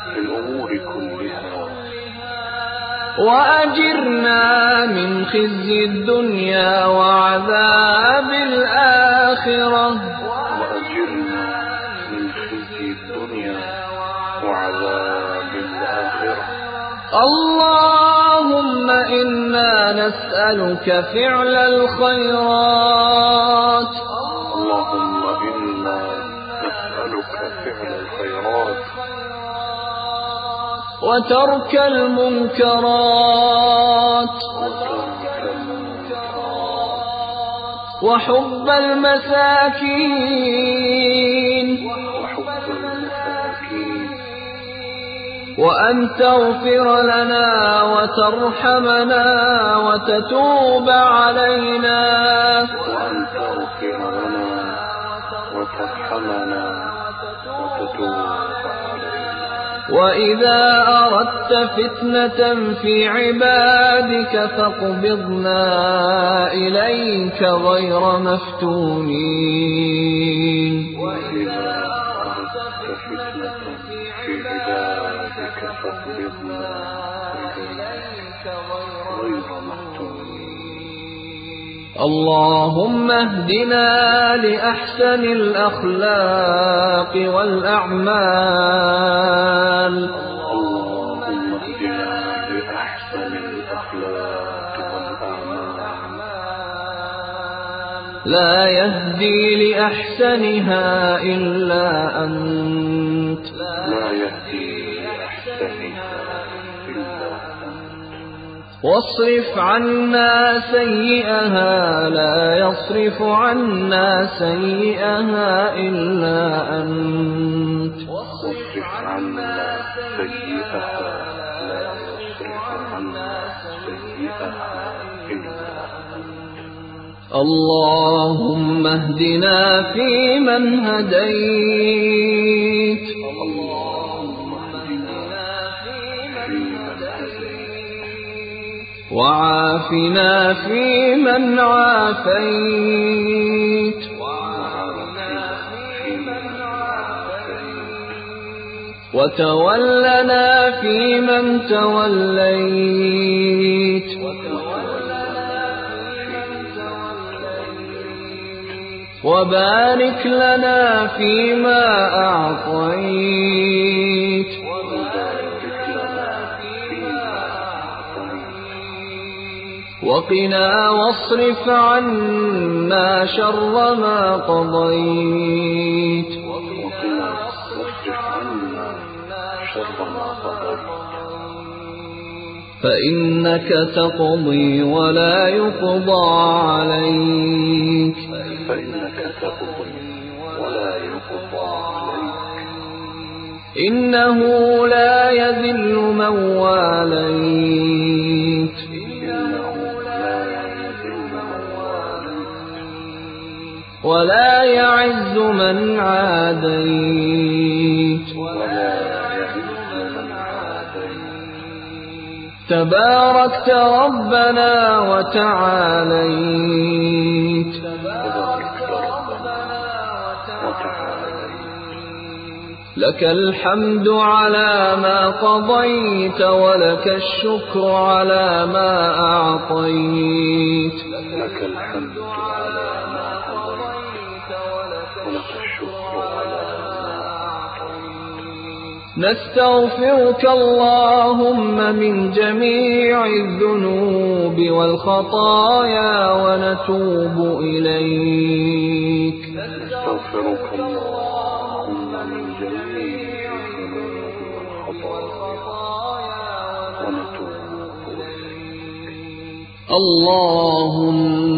Speaker 2: في الأمور كلها.
Speaker 1: وأجرنا من خزي الدنيا وعذاب الآخرة. نسألك فعل الخيرات.
Speaker 2: اللهم إنا نسألك فعل الخيرات.
Speaker 1: وترك المنكرات. وحب المساكين. وأن تغفر لنا وترحمنا وتتوب علينا.
Speaker 2: وأن تغفر لنا وترحمنا وتتوب
Speaker 1: وإذا أردت فتنة في عبادك فاقبضنا إليك غير مفتونين.
Speaker 2: وإذا
Speaker 1: اللهم اهدنا لأحسن الأخلاق والأعمال.
Speaker 2: اللهم اهدنا لأحسن الأخلاق والأعمال.
Speaker 1: لا يهدي لأحسنها إلا أنت.
Speaker 2: لا يهدي
Speaker 1: واصرف عنا سيئها لا يصرف عنا سيئها إلا أنت.
Speaker 2: واصرف عنا سيئها لا يصرف عنا سيئها إلا أنت.
Speaker 1: اللهم اهدنا فيمن هديت. وعافنا فيمن عافيت. وتولنا فيمن توليت. وبارك لنا فيما أعطيت. وقنا واصرف عنا شر ما قضيت.
Speaker 2: وقنا واصرف عنا شر ما قضيت
Speaker 1: فإنك تقضي ولا يقضى عليك
Speaker 2: فإنك تقضي ولا يقضى عليك.
Speaker 1: إنه لا يذل من واليت. ولا يعز من عاديت. تباركت ربنا وتعاليت. لك الحمد على ما قضيت ولك الشكر على ما أعطيت.
Speaker 2: لك الحمد على
Speaker 1: نستغفرك اللهم من جميع الذنوب والخطايا ونتوب إليك.
Speaker 2: نستغفرك اللهم من جميع الذنوب والخطايا ونتوب إليك.
Speaker 1: اللهم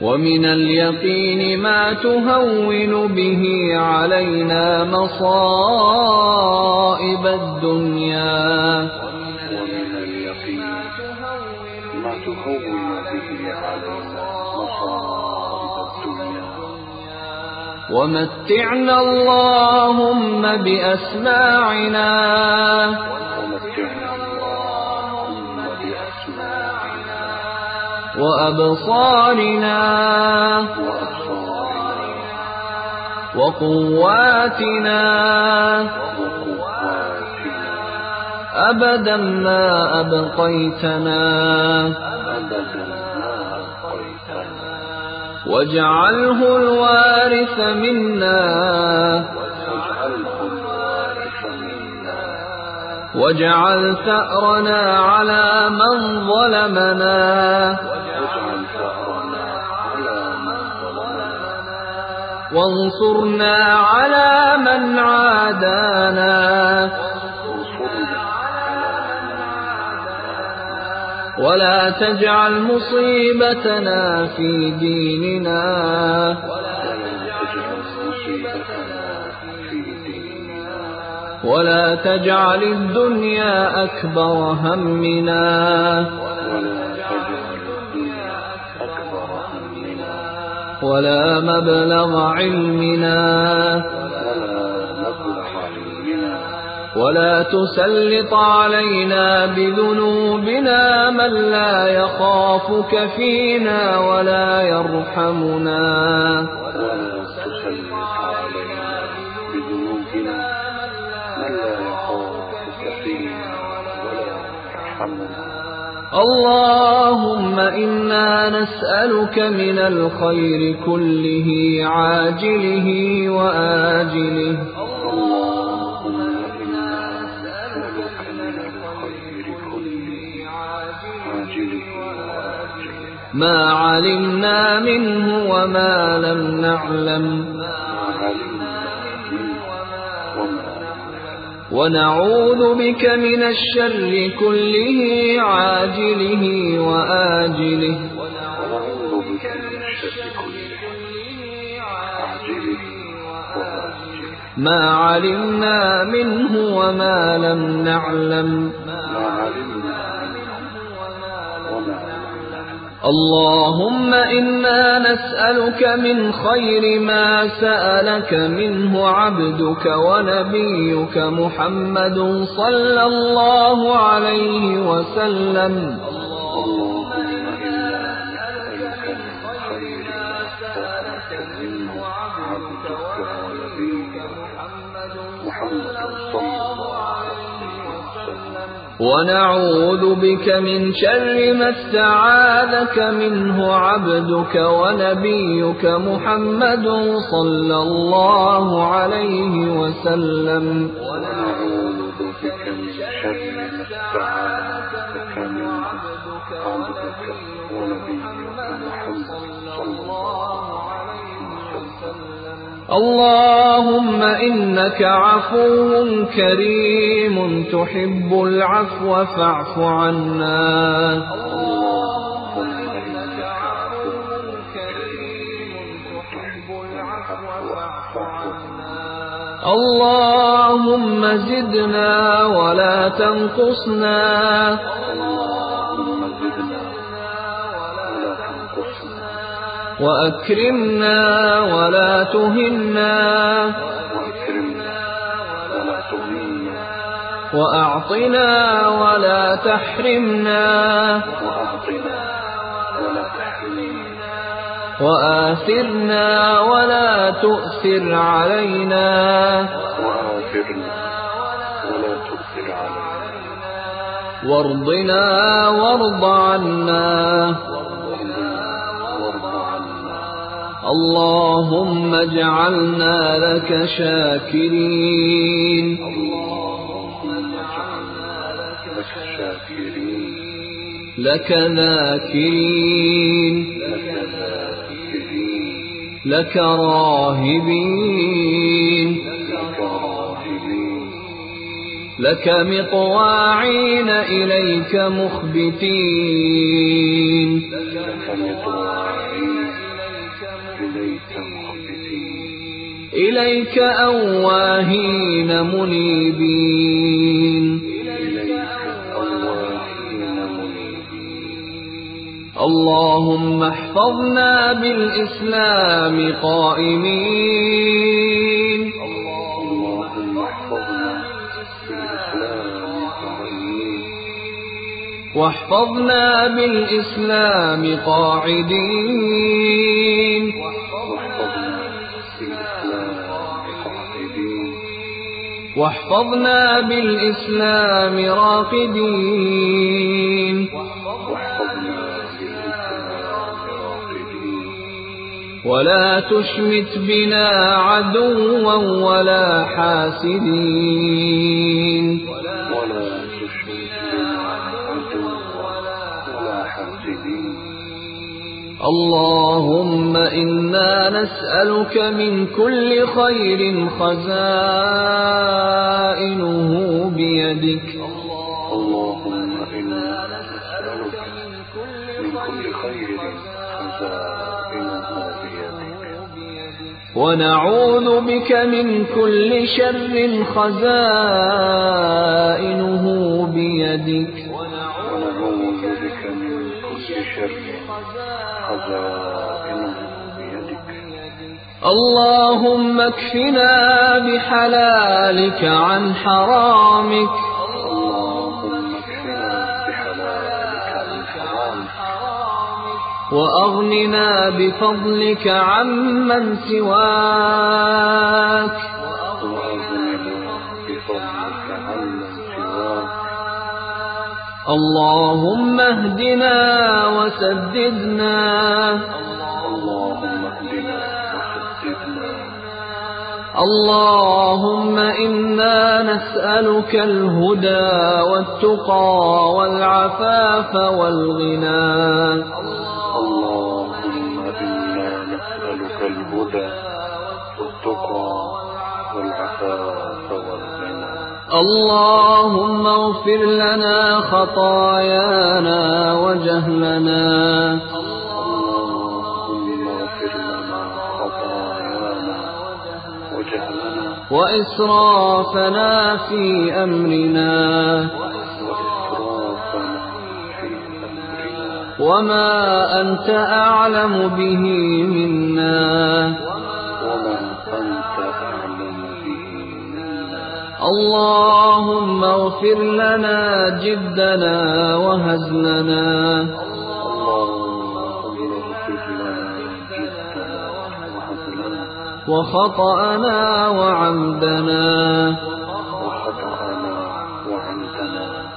Speaker 1: ومن اليقين ما تهون به علينا مصائب الدنيا.
Speaker 2: ومن اليقين ما تهون به علينا مصائب الدنيا
Speaker 1: ومتعنا اللهم بأسماعنا.
Speaker 2: ومتعنا
Speaker 1: وأبصارنا وقواتنا أبدا ما أبقيتنا واجعله الوارث منا واجعل ثأرنا على من ظلمنا. وانصرنا على من عادانا. ولا تجعل مصيبتنا في ديننا.
Speaker 2: ولا
Speaker 1: ولا تجعل الدنيا أكبر همنا.
Speaker 2: ولا
Speaker 1: مبلغ علمنا.
Speaker 2: ولا
Speaker 1: تسلط علينا بذنوبنا من لا يخافك فينا ولا يرحمنا.
Speaker 2: ولا تسلط علينا
Speaker 1: اللهم إنا نسألك من الخير كله عاجله وآجله. ما علمنا منه وما لم نعلم. ونعوذ بك من الشر كله عاجله وآجله.
Speaker 2: ونعوذ بك من الشر كله عاجله وآجله.
Speaker 1: ما علمنا منه وما لم نعلم.
Speaker 2: ما علمنا
Speaker 1: اللهم إنا نسألك من خير ما سألك منه عبدك ونبيك محمد صلى الله عليه وسلم. ونعوذ بك من شر ما استعاذك منه عبدك ونبيك محمد صلى الله عليه وسلم.
Speaker 2: ونعوذ بك من شر ما استعاذك
Speaker 1: اللهم إنك عفو كريم تحب العفو فاعف عنا.
Speaker 2: اللهم
Speaker 1: زدنا ولا تنقصنا. وأكرمنا ولا تهنا. وأعطنا ولا تحرمنا. وآثرنا ولا تؤثر علينا. وارضنا وارض عنا. اللهم اجعلنا لك شاكرين.
Speaker 2: لك
Speaker 1: ذاكرين
Speaker 2: لك
Speaker 1: راهبين.
Speaker 2: لك
Speaker 1: مطواعين إليك مخبتين.
Speaker 2: لك مطواعين إليك
Speaker 1: أواهين منيبين. اللهم احفظنا بالإسلام قائمين.
Speaker 2: اللهم احفظنا بالإسلام قائمين
Speaker 1: واحفظنا بالإسلام قاعدين.
Speaker 2: واحفظنا بالإسلام
Speaker 1: راقدين. ولا تشمت بنا عدوا ولا حاسدين.
Speaker 2: ولا تشمت بنا عدوا ولا حاسدين.
Speaker 1: اللهم إنا نسألك من كل خير خزائنه بيدك.
Speaker 2: اللهم إنا نسألك من كل خير خزائنه بيدك.
Speaker 1: ونعوذ بك من كل شر خزائنه بيدك. اللهم اكفنا بحلالك عن حرامك. وأغننا بفضلك عمن سواك. اللهم اهدنا وسددنا.
Speaker 2: اللهم
Speaker 1: إنا نسألك الهدى والتقى والعفاف والغنى.
Speaker 2: اللهم إنا نسألك الهدى والتقى والعفاف والغنى.
Speaker 1: اللهم اغفر لنا خطايانا وجهلنا. وإسرافنا في أمرنا.
Speaker 2: وإسرافنا في أمرنا
Speaker 1: وما أنت أعلم به منا
Speaker 2: وما أنت أعلم به منا.
Speaker 1: اللهم اغفر لنا جدنا وهزلنا. وخطأنا وعمدنا.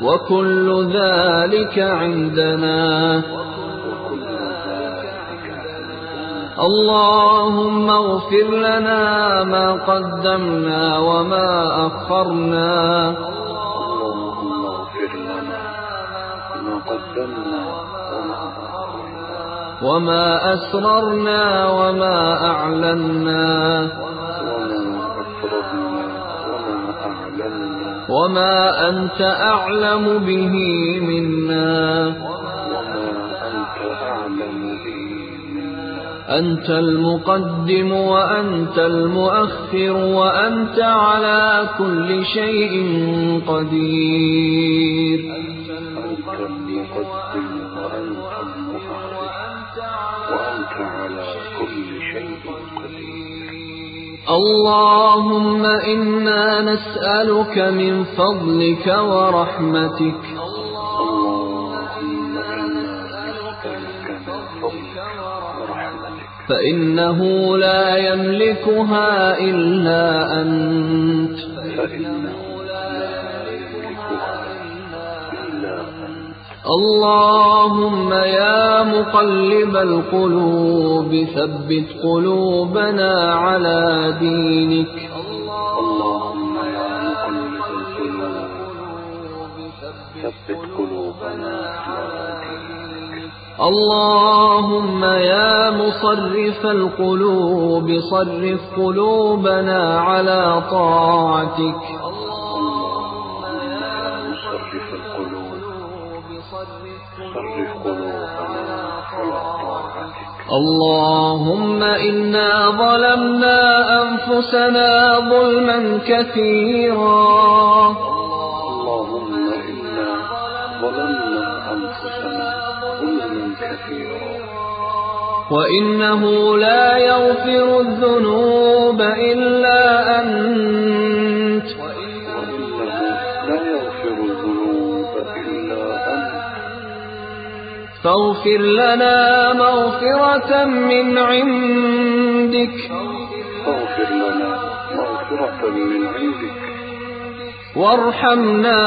Speaker 1: وكل ذلك عندنا. اللهم اغفر لنا ما قدمنا وما أخرنا.
Speaker 2: وما
Speaker 1: أسررنا وما أعلنا
Speaker 2: وما
Speaker 1: أنت أعلم به منا
Speaker 2: أنت
Speaker 1: المقدم وأنت المؤخر وأنت على كل شيء قدير اللهم إنا نسألك من فضلك ورحمتك. فإنه لا يملكها إلا أنت.
Speaker 2: فإنه
Speaker 1: اللهم يا مقلب القلوب ثبت قلوبنا على دينك.
Speaker 2: اللهم يا مقلب القلوب ثبت قلوبنا على دينك
Speaker 1: اللهم يا مصرف القلوب صرف قلوبنا على طاعتك.
Speaker 2: صرف قلوبنا على طاعتك
Speaker 1: اللهم إنا ظلمنا أنفسنا ظلما كثيرا.
Speaker 2: اللهم إنا ظلمنا أنفسنا ظلما كثيرا.
Speaker 1: وإنه لا يغفر الذنوب إلا أنت. فاغفر لنا مغفرة من عندك.
Speaker 2: فاغفر لنا مغفرة من عندك.
Speaker 1: وارحمنا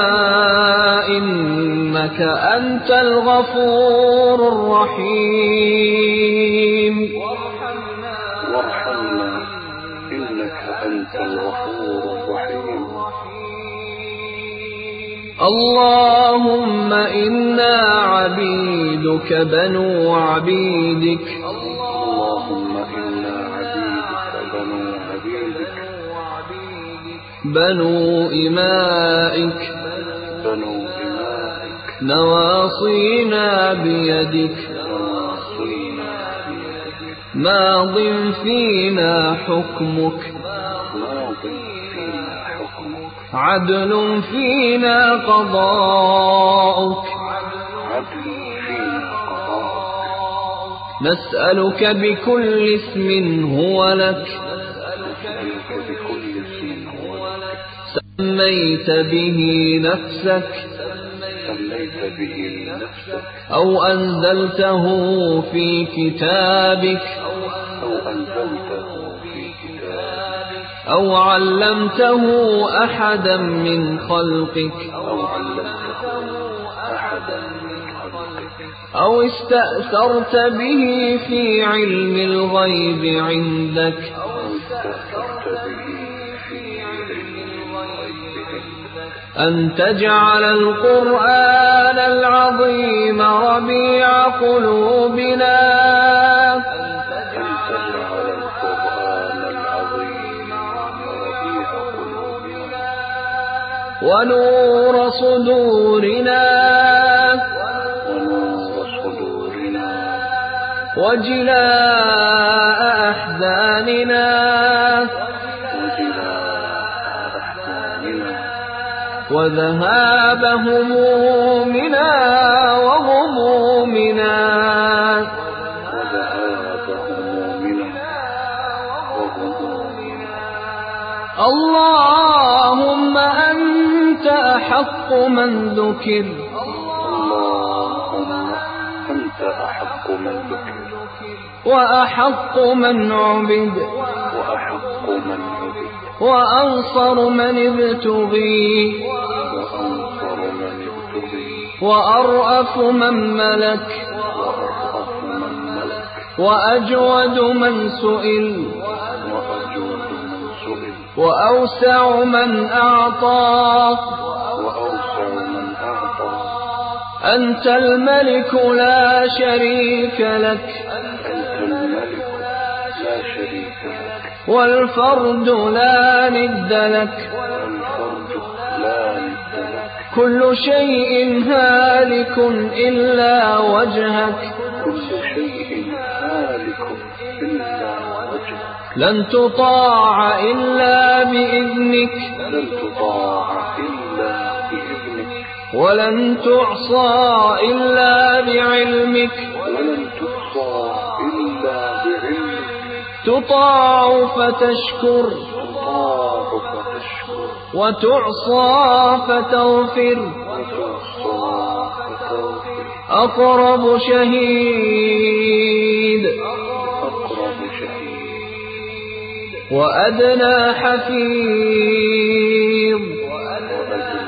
Speaker 1: إنك أنت الغفور الرحيم.
Speaker 2: وارحمنا إنك أنت الغفور
Speaker 1: اللهم إنا عبيدك بنو عبيدك.
Speaker 2: اللهم إنا عبيدك بنو عبيدك.
Speaker 1: بنو إمائك.
Speaker 2: بنو إمائك.
Speaker 1: نواصينا بيدك.
Speaker 2: نواصينا بيدك.
Speaker 1: ماض فينا حكمك.
Speaker 2: ماض فينا حكمك
Speaker 1: عدل فينا
Speaker 2: قضاءك
Speaker 1: نسألك بكل اسم هو لك. سميت به نفسك. أو أنزلته في كتابك.
Speaker 2: أو أنزلته
Speaker 1: أو علمته أحدا من خلقك
Speaker 2: أو
Speaker 1: استأثرت به في علم الغيب عندك أن تجعل القرآن العظيم ربيع قلوبنا ونور صدورنا. وجلاء أحزاننا. وذهاب همومنا وغمومنا.
Speaker 2: وذهاب
Speaker 1: أحق من ذكر.
Speaker 2: اللهم أنت أحق من ذكر.
Speaker 1: وأحق من عبد.
Speaker 2: وأحق من عبد.
Speaker 1: وأنصر من ابتغي.
Speaker 2: وأنصر من ابتغي.
Speaker 1: وأرأف من ملك.
Speaker 2: وأرأف من ملك.
Speaker 1: وأجود من سئل.
Speaker 2: وأجود من سئل.
Speaker 1: وأوسع من أعطى. أنت الملك لا شريك لك. والفرد لا ند لك. كل شيء هالك إلا وجهك. لن تطاع إلا بإذنك.
Speaker 2: لن تطاع
Speaker 1: ولن تعصى إلا بعلمك.
Speaker 2: ولن تحصى إلا بعلمك.
Speaker 1: تطاع فتشكر.
Speaker 2: تطاع فتشكر.
Speaker 1: وتعصى فتغفر. أقرب شهيد.
Speaker 2: أقرب شهيد.
Speaker 1: وأدنى حفيظ.
Speaker 2: وأدنى حفيظ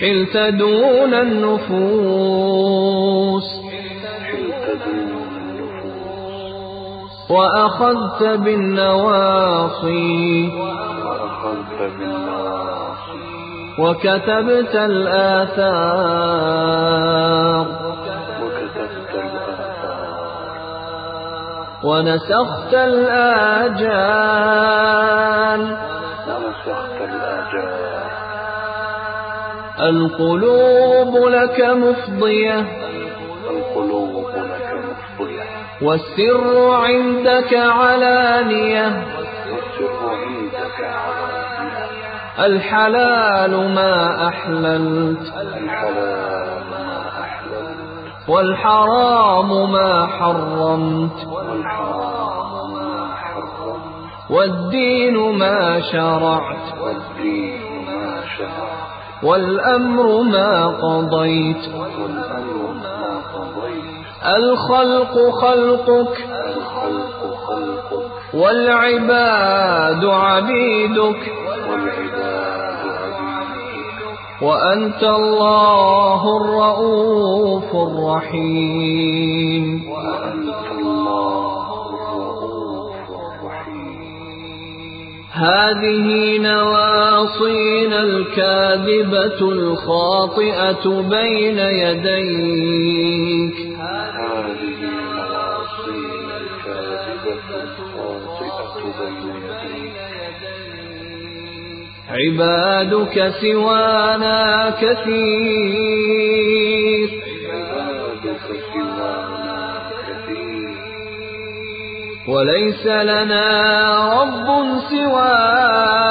Speaker 1: حلت دون النفوس. وأخذت بالنواصي. وكتبت الآثار. ونسخت الآجال. القلوب لك مفضية.
Speaker 2: القلوب لك مفضية
Speaker 1: والسر عندك علانية. الحلال ما أحللت.
Speaker 2: الحلال ما أحللت
Speaker 1: والحرام ما حرمت.
Speaker 2: والحرام ما حرمت
Speaker 1: والدين ما شرعت
Speaker 2: والدين ما شرعت.
Speaker 1: والأمر ما قضيت. الخلق خلقك والعباد عبيدك وأنت الله الرؤوف الرحيم.
Speaker 2: وأنت الله
Speaker 1: هذه نواصينا الكاذبة الخاطئة بين يديك.
Speaker 2: هذه مواصيل الكاذبة الخاطئة بين يديك.
Speaker 1: عبادك سوانا كثير. وليس لنا رب سواك.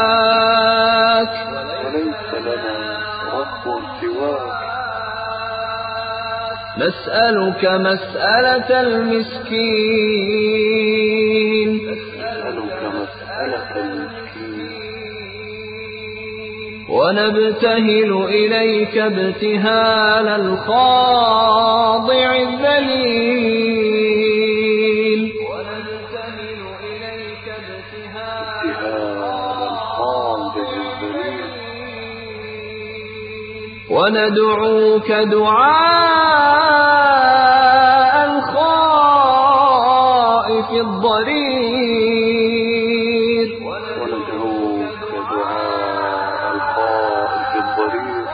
Speaker 2: وليس لنا رب سواك.
Speaker 1: نسألك مسألة المسكين.
Speaker 2: نسألك مسألة المسكين.
Speaker 1: ونبتهل إليك ابتهال الخاضع الذليل. وندعوك دعاء الخائف الضرير.
Speaker 2: وندعوك دعاء الخائف الضرير.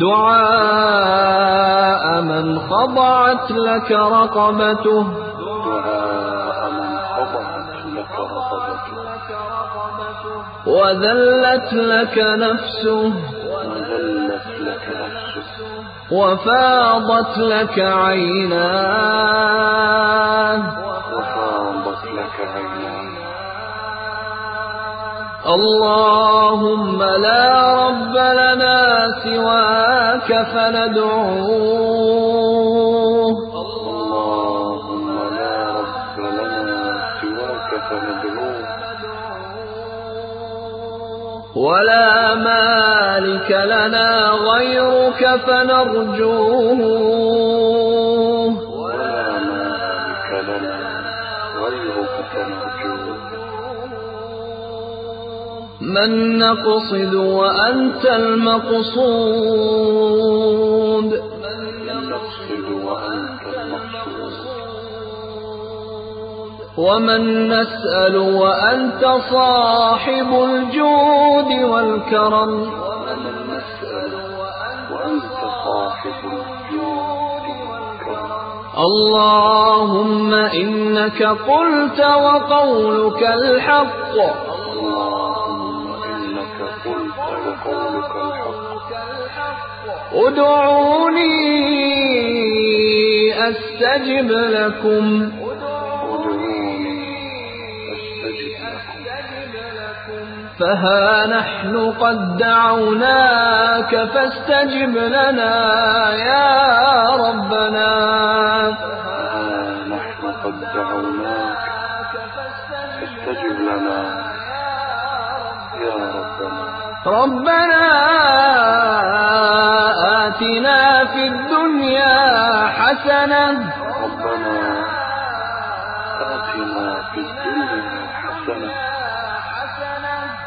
Speaker 1: دعاء من خضعت لك رقبته. وذلت لك نفسه. وفاضت لك عيناه
Speaker 2: وفاضت لك عيناه
Speaker 1: اللهم لا رب لنا سواك فندعوه. ولا مالك لنا غيرك فنرجوه.
Speaker 2: ولا مالك لنا غيرك فنرجوه.
Speaker 1: من نقصد وأنت المقصود. ومن نسأل وأنت صاحب الجود والكرم
Speaker 2: ومن نسأل وأنت صاحب الجود والكرم
Speaker 1: اللهم إنك قلت وقولك الحق
Speaker 2: اللهم إنك قلت وقولك الحق
Speaker 1: ادعوني أستجب لكم فها نحن قد دعوناك فاستجب لنا يا ربنا
Speaker 2: ها نحن قد دعوناك فاستجب لنا يا ربنا
Speaker 1: ربنا آتنا في الدنيا حسنة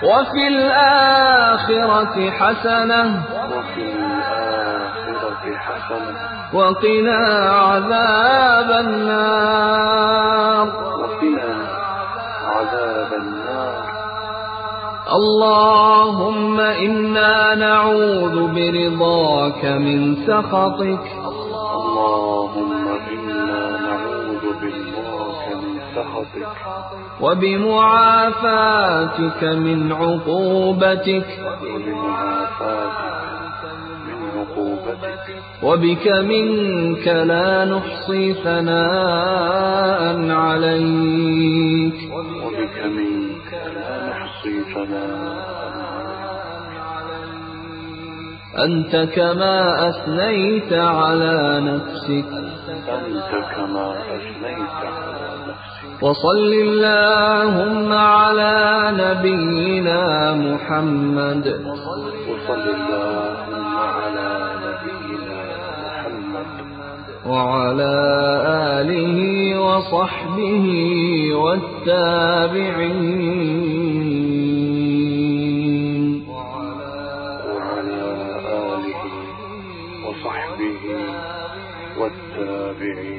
Speaker 1: وفي الآخرة حسنة.
Speaker 2: وفي الآخرة حسنة
Speaker 1: وقنا عذاب النار
Speaker 2: وقنا عذاب النار.
Speaker 1: اللهم إنا نعوذ برضاك من سخطك.
Speaker 2: اللهم سخطك
Speaker 1: وبمعافاتك من عقوبتك.
Speaker 2: وبمعافاتك من عقوبتك
Speaker 1: وبك منك لا نحصي ثناء عليك.
Speaker 2: وبك منك لا نحصي ثناء
Speaker 1: أنت كما أثنيت على نفسك.
Speaker 2: أنت كما أثنيت
Speaker 1: وصل اللهم على نبينا محمد.
Speaker 2: وصل اللهم على نبينا محمد.
Speaker 1: وعلى آله وصحبه والتابعين.
Speaker 2: وعلى آله وصحبه والتابعين.